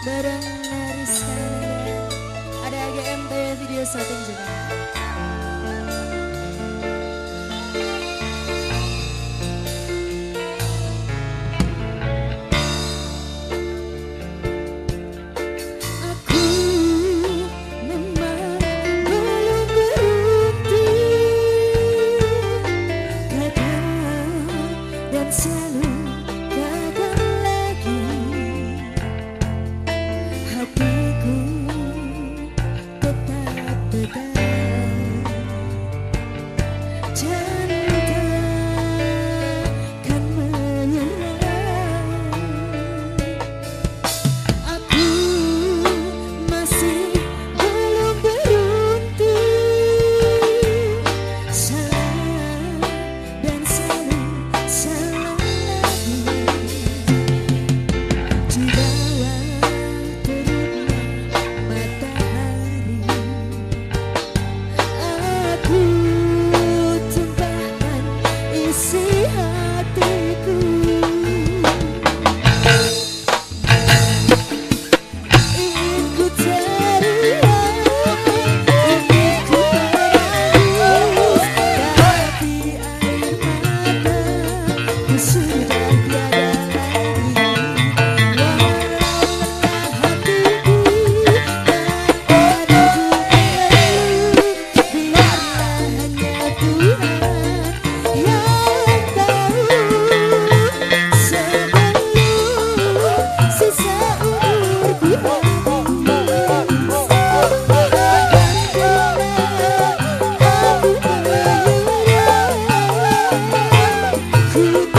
bareng Narisan ada AGMT video syuting juga. isi hatiku you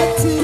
to